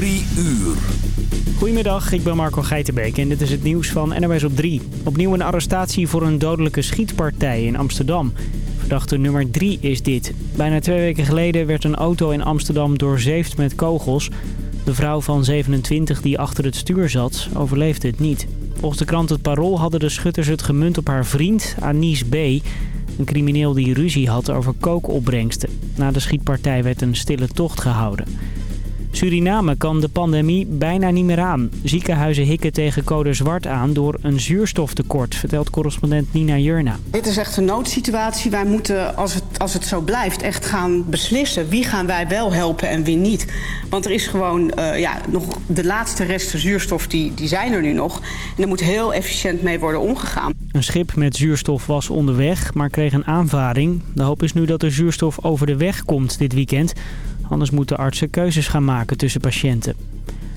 Uur. Goedemiddag, ik ben Marco Geitenbeek en dit is het nieuws van NOS op 3. Opnieuw een arrestatie voor een dodelijke schietpartij in Amsterdam. Verdachte nummer 3 is dit. Bijna twee weken geleden werd een auto in Amsterdam doorzeefd met kogels. De vrouw van 27 die achter het stuur zat, overleefde het niet. Volgens de krant Het Parool hadden de schutters het gemunt op haar vriend, Anis B., een crimineel die ruzie had over kookopbrengsten. Na de schietpartij werd een stille tocht gehouden. Suriname kan de pandemie bijna niet meer aan. Ziekenhuizen hikken tegen code zwart aan door een zuurstoftekort, vertelt correspondent Nina Jurna. Dit is echt een noodsituatie. Wij moeten, als het, als het zo blijft, echt gaan beslissen wie gaan wij wel helpen en wie niet. Want er is gewoon uh, ja, nog de laatste resten zuurstof, die, die zijn er nu nog. En daar moet heel efficiënt mee worden omgegaan. Een schip met zuurstof was onderweg, maar kreeg een aanvaring. De hoop is nu dat de zuurstof over de weg komt dit weekend. Anders moeten artsen keuzes gaan maken tussen patiënten.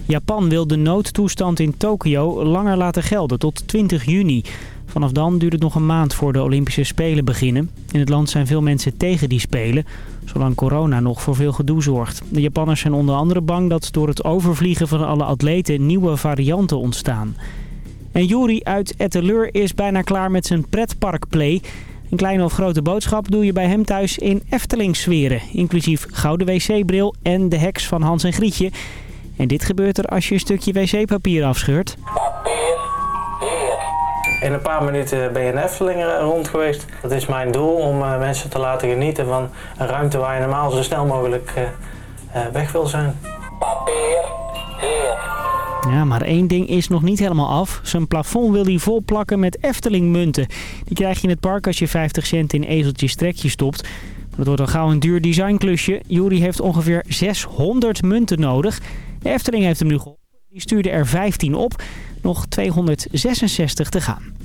Japan wil de noodtoestand in Tokio langer laten gelden tot 20 juni. Vanaf dan duurt het nog een maand voor de Olympische Spelen beginnen. In het land zijn veel mensen tegen die Spelen, zolang corona nog voor veel gedoe zorgt. De Japanners zijn onder andere bang dat door het overvliegen van alle atleten nieuwe varianten ontstaan. En Juri uit Etteleur is bijna klaar met zijn pretparkplay... Een kleine of grote boodschap doe je bij hem thuis in Efteling-sferen. Inclusief gouden wc-bril en de heks van Hans en Grietje. En dit gebeurt er als je een stukje wc-papier afscheurt. Papier. In een paar minuten ben je in Efteling eh, rond geweest. Dat is mijn doel om uh, mensen te laten genieten van een ruimte waar je normaal zo snel mogelijk uh, weg wil zijn. Papier. Ja, maar één ding is nog niet helemaal af. Zijn plafond wil hij vol plakken met Efteling-munten. Die krijg je in het park als je 50 cent in ezeltjes trekje stopt. Dat wordt al gauw een duur designklusje. Jury heeft ongeveer 600 munten nodig. Efteling heeft hem nu geholpen. Die stuurde er 15 op. Nog 266 te gaan.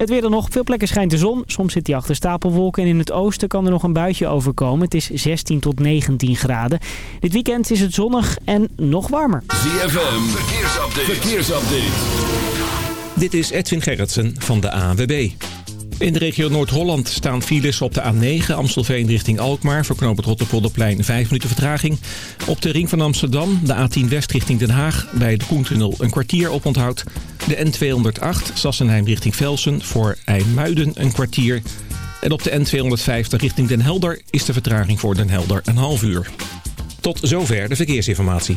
Het weer dan nog. Veel plekken schijnt de zon. Soms zit hij achter stapelwolken. En in het oosten kan er nog een buitje overkomen. Het is 16 tot 19 graden. Dit weekend is het zonnig en nog warmer. ZFM. Verkeersupdate. Verkeersupdate. Dit is Edwin Gerritsen van de ANWB. In de regio Noord-Holland staan files op de A9 Amstelveen richting Alkmaar. Voor knooppunt Rotterpolderplein 5 minuten vertraging. Op de ring van Amsterdam de A10 West richting Den Haag. Bij de Koentunnel een kwartier op onthoud. De N208 Sassenheim richting Velsen voor IJmuiden een kwartier. En op de N250 richting Den Helder is de vertraging voor Den Helder een half uur. Tot zover de verkeersinformatie.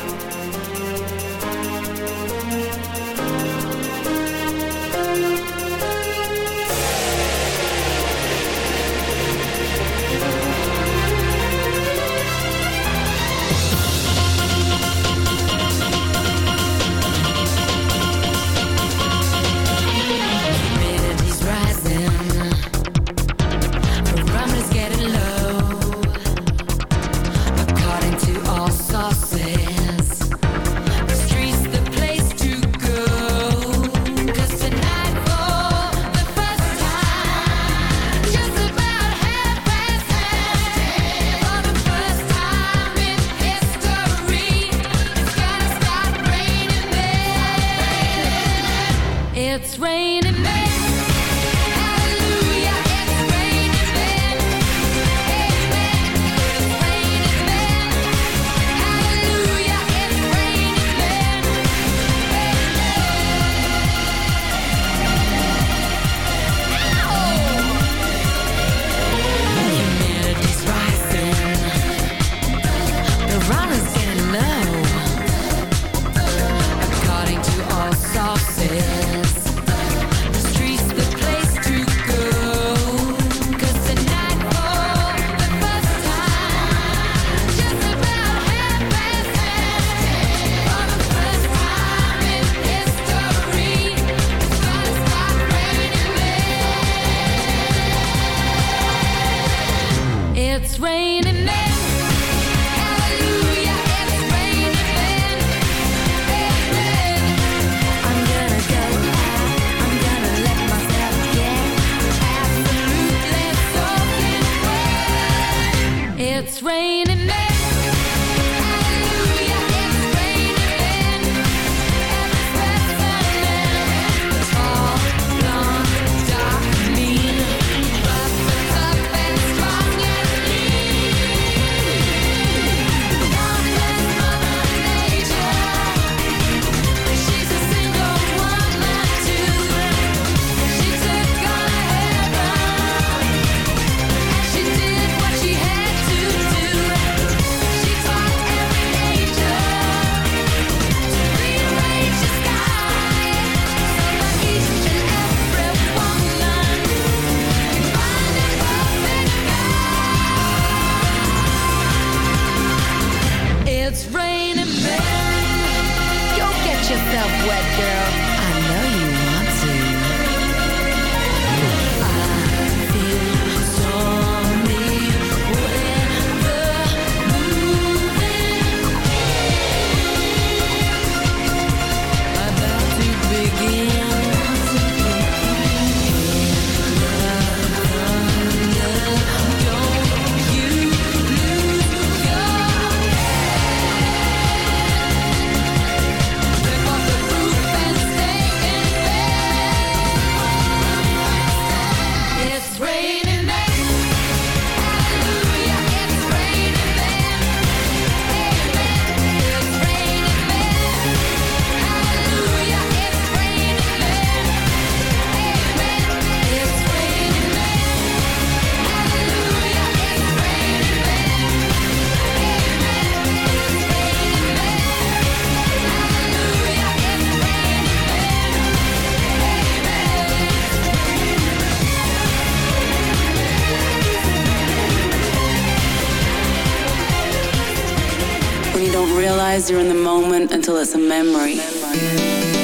realize you're in the moment until it's a memory. memory.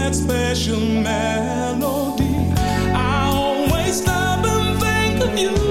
that special melody. I always stop and think of you.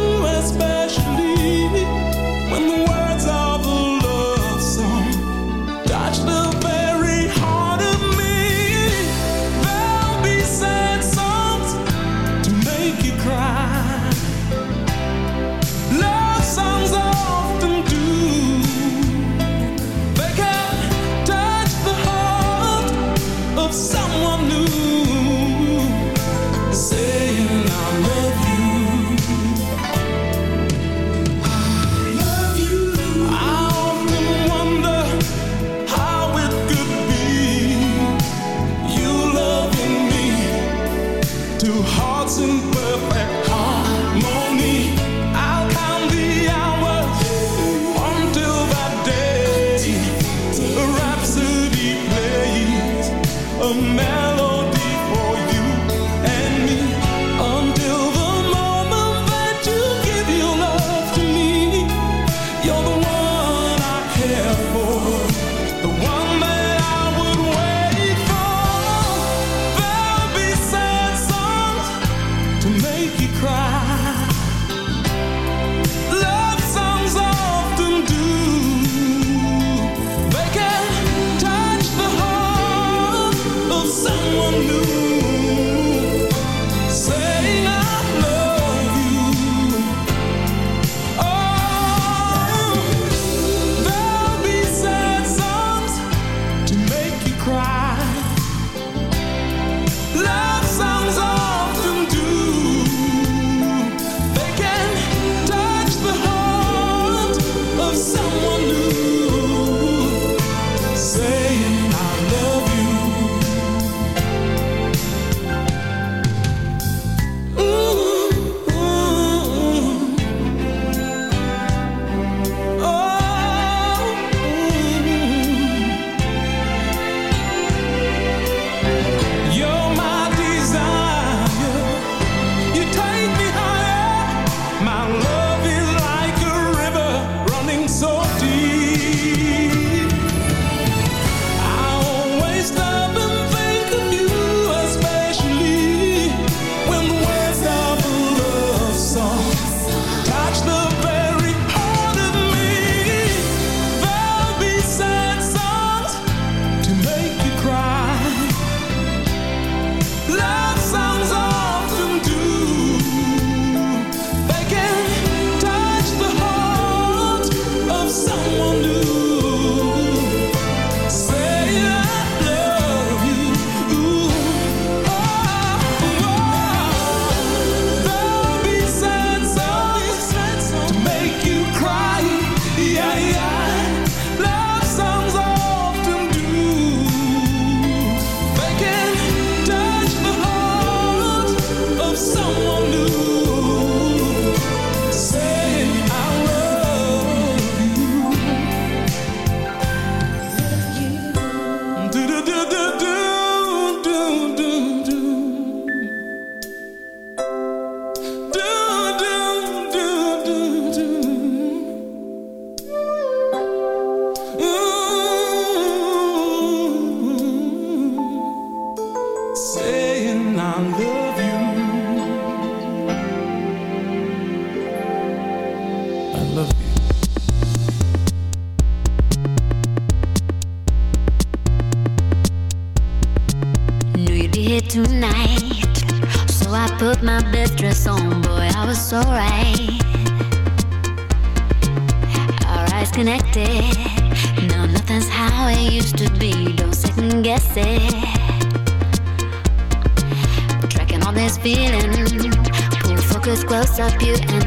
saying I love you. up you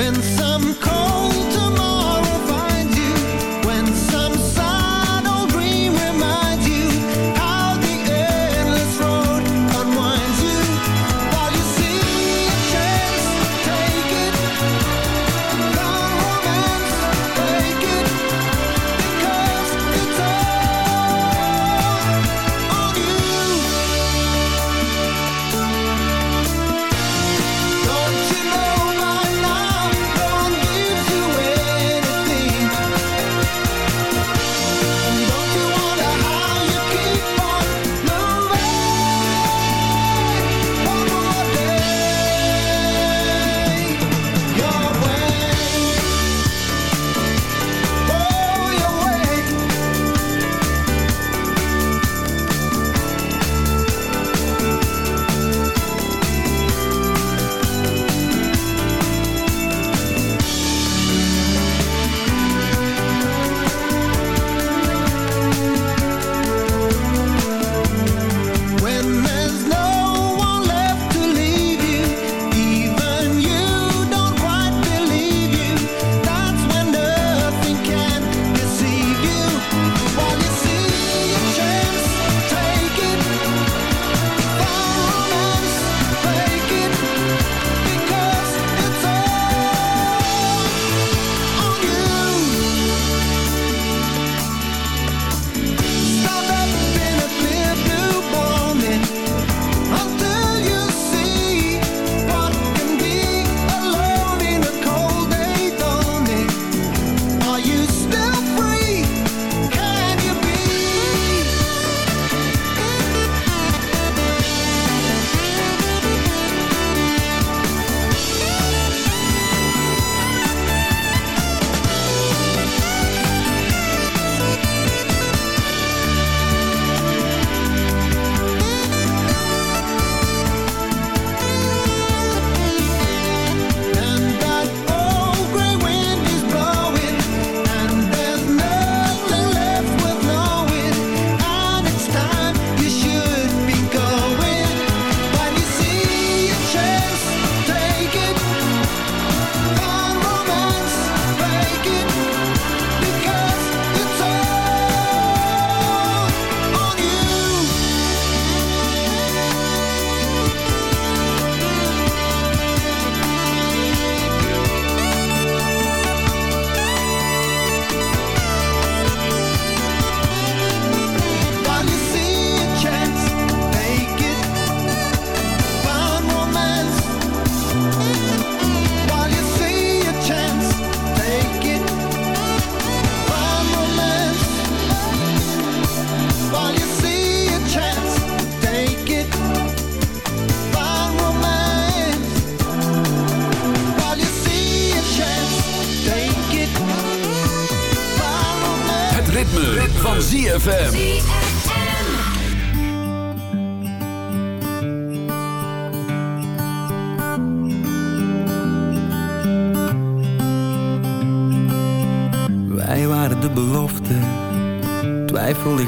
when some call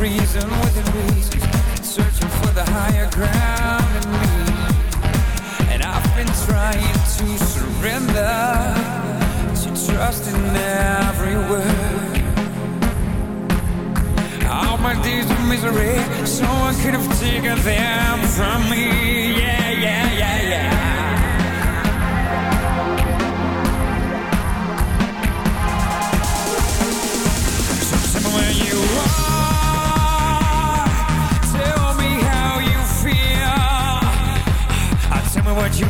reason within reason, searching for the higher ground in me. And I've been trying to surrender, to trust in every word. All my days of misery, someone could have taken them from me. Yeah, yeah, yeah, yeah. What you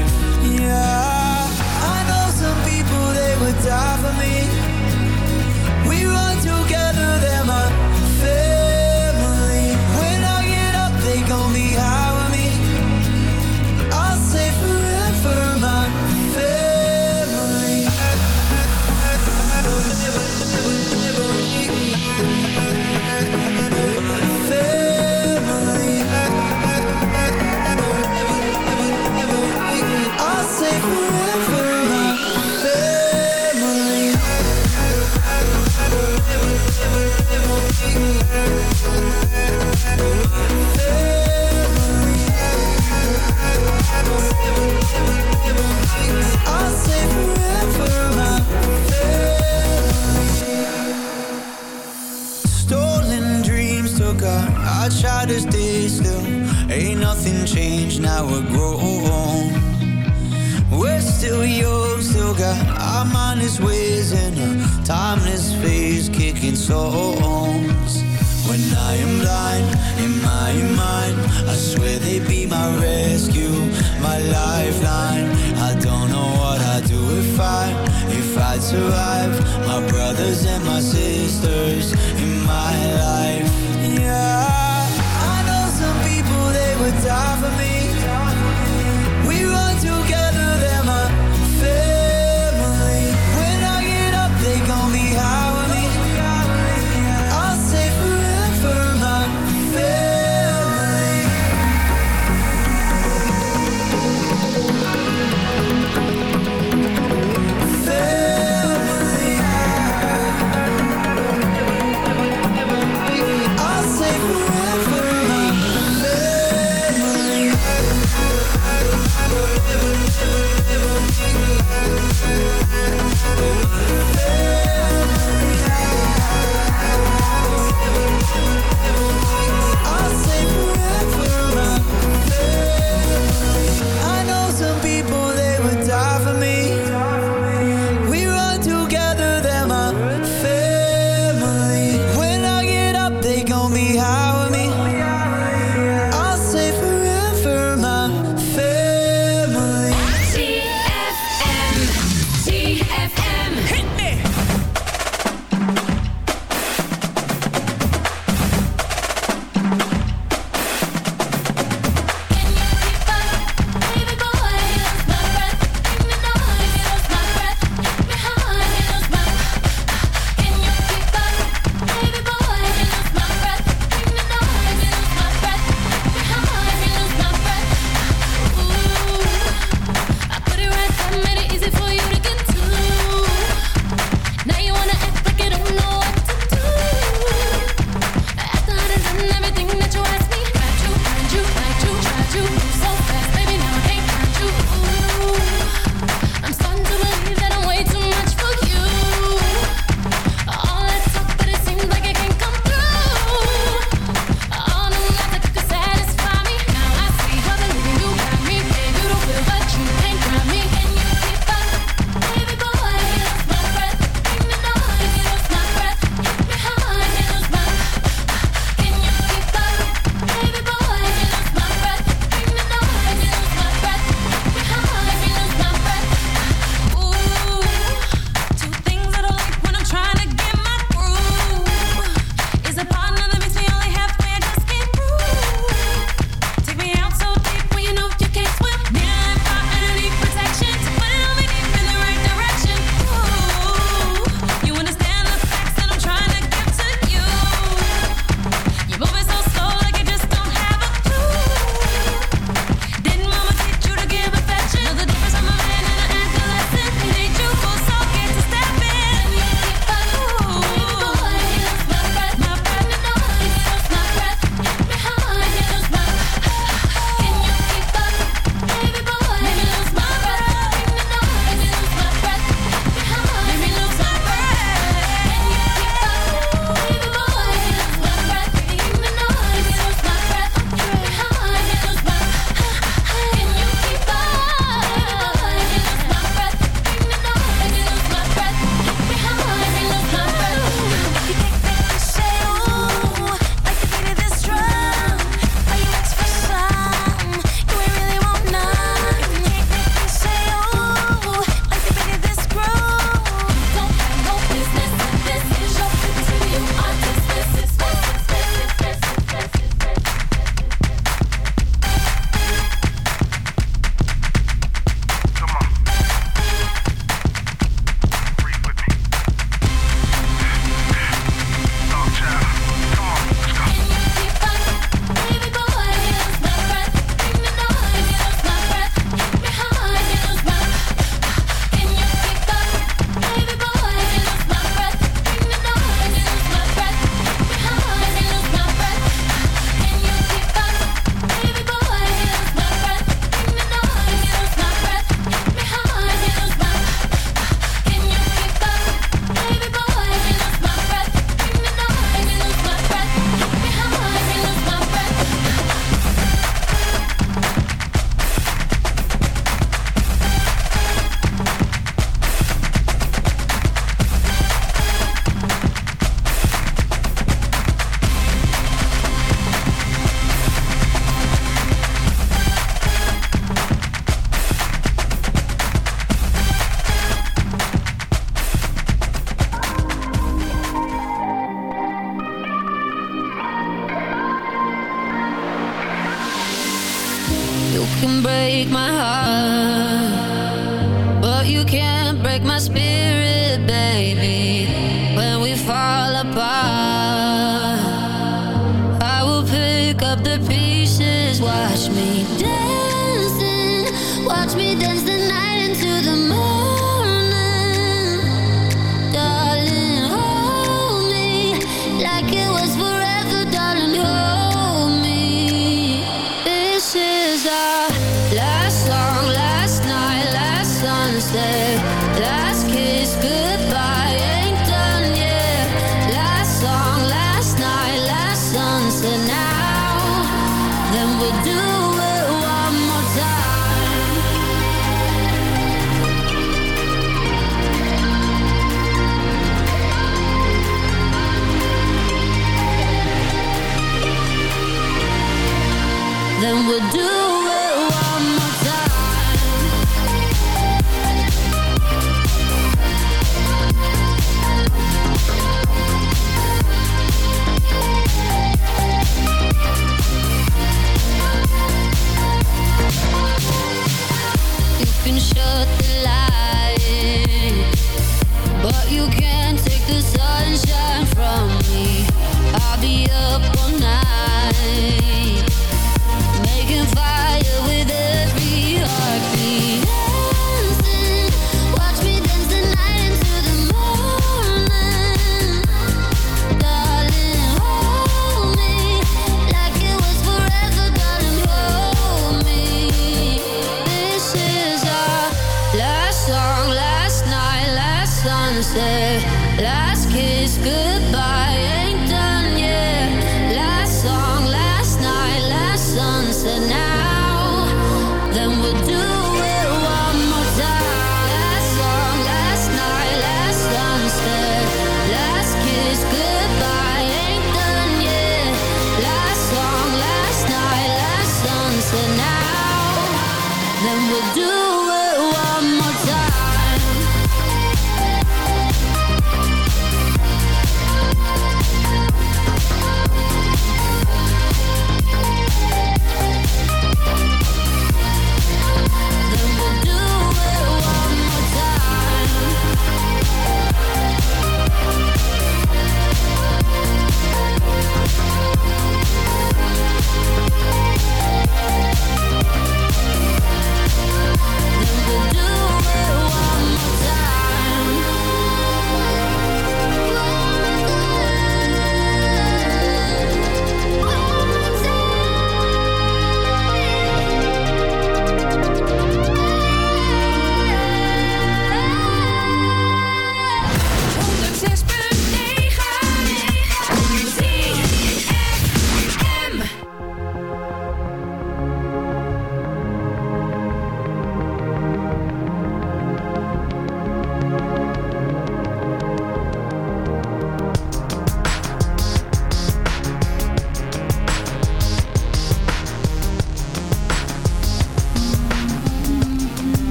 Try to stay still. Ain't nothing changed, now we're grown. We're still young, still got our mindless ways in a timeless phase, kicking songs. When I am blind in my mind, I swear they be my then we'll do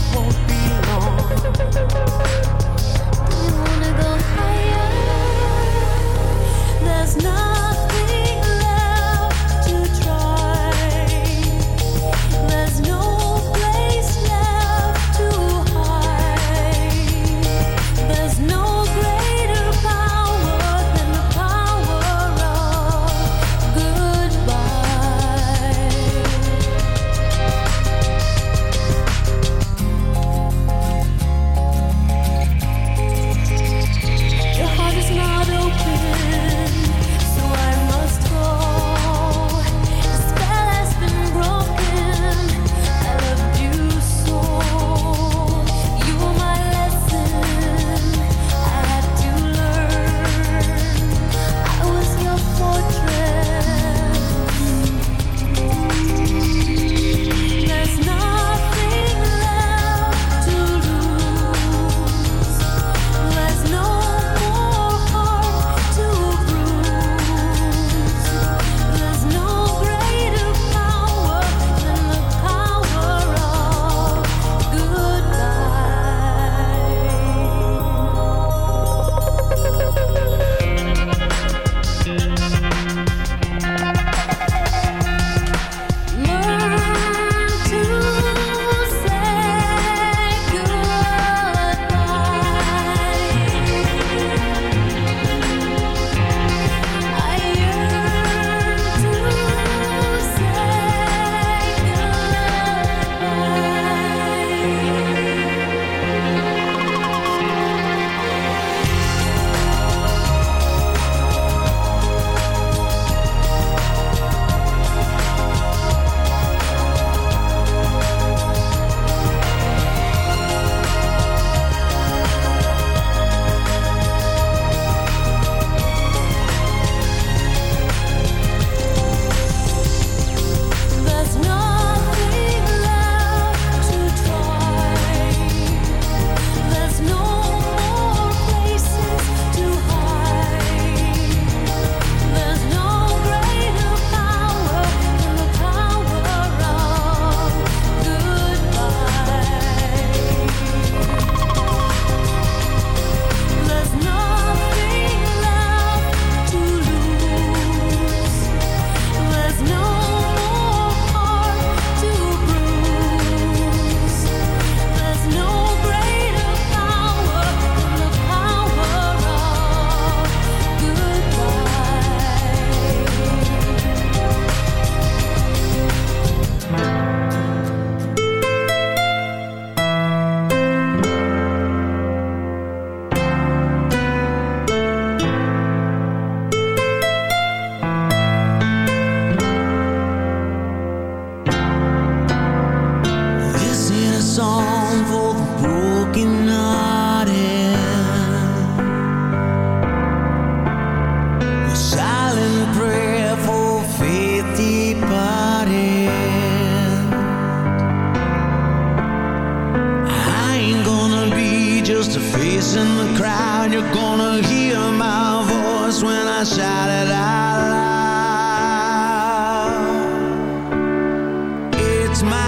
Oh. won't My.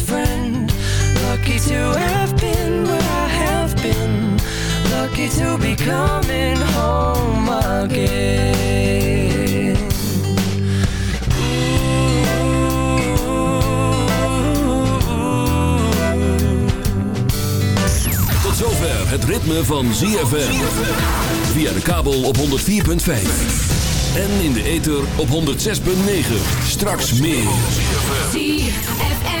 have been where I have been. Lucky to be coming home again. Tot zover het ritme van ZFM. Via de kabel op 104.5. En in de ether op 106.9. Straks meer. ZFM.